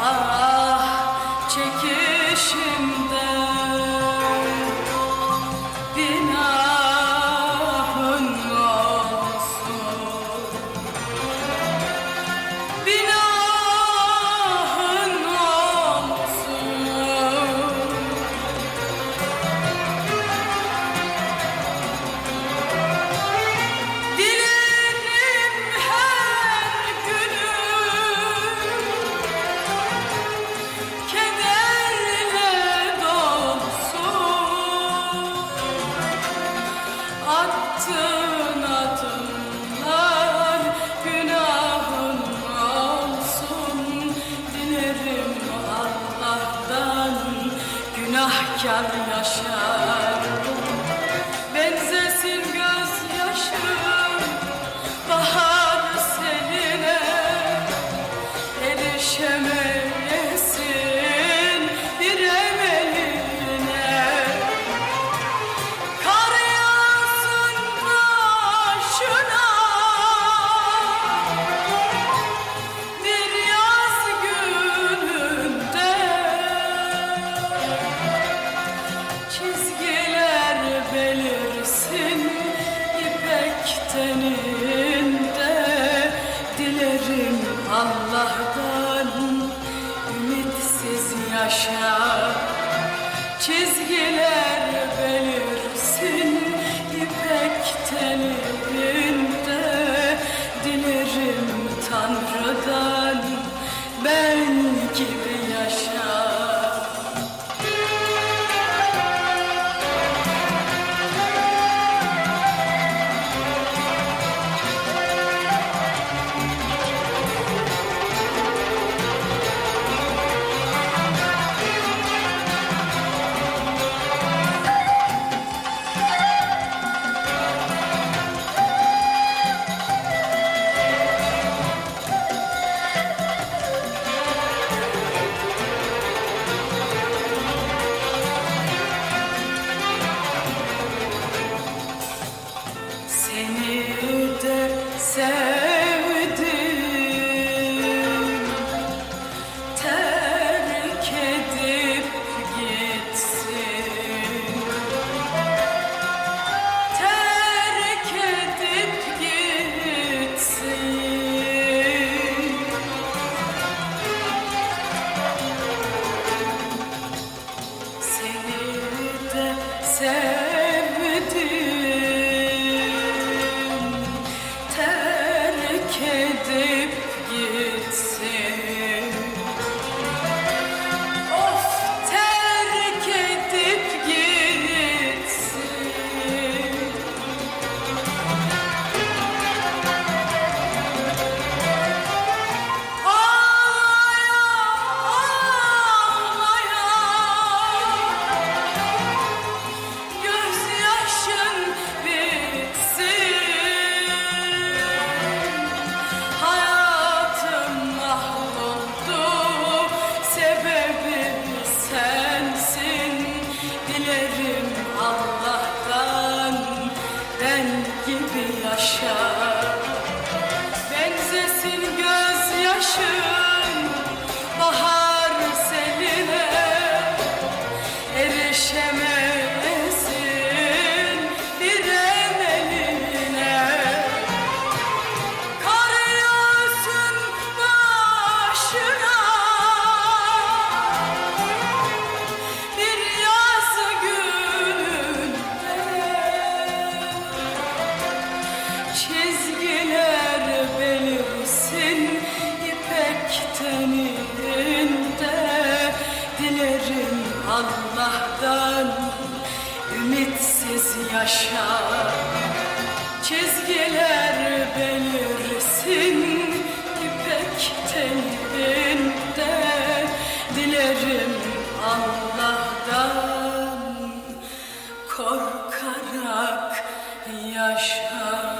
아. günahkar yaşar Allah'tan ümitsiz yaşa Çizgiler belirsin ipek telini new say. yaşa benzesin göz yaşa Allah'tan ümitsiz yaşa. Çizgiler belirsin ipek telinde Dilerim Allah'tan korkarak yaşa.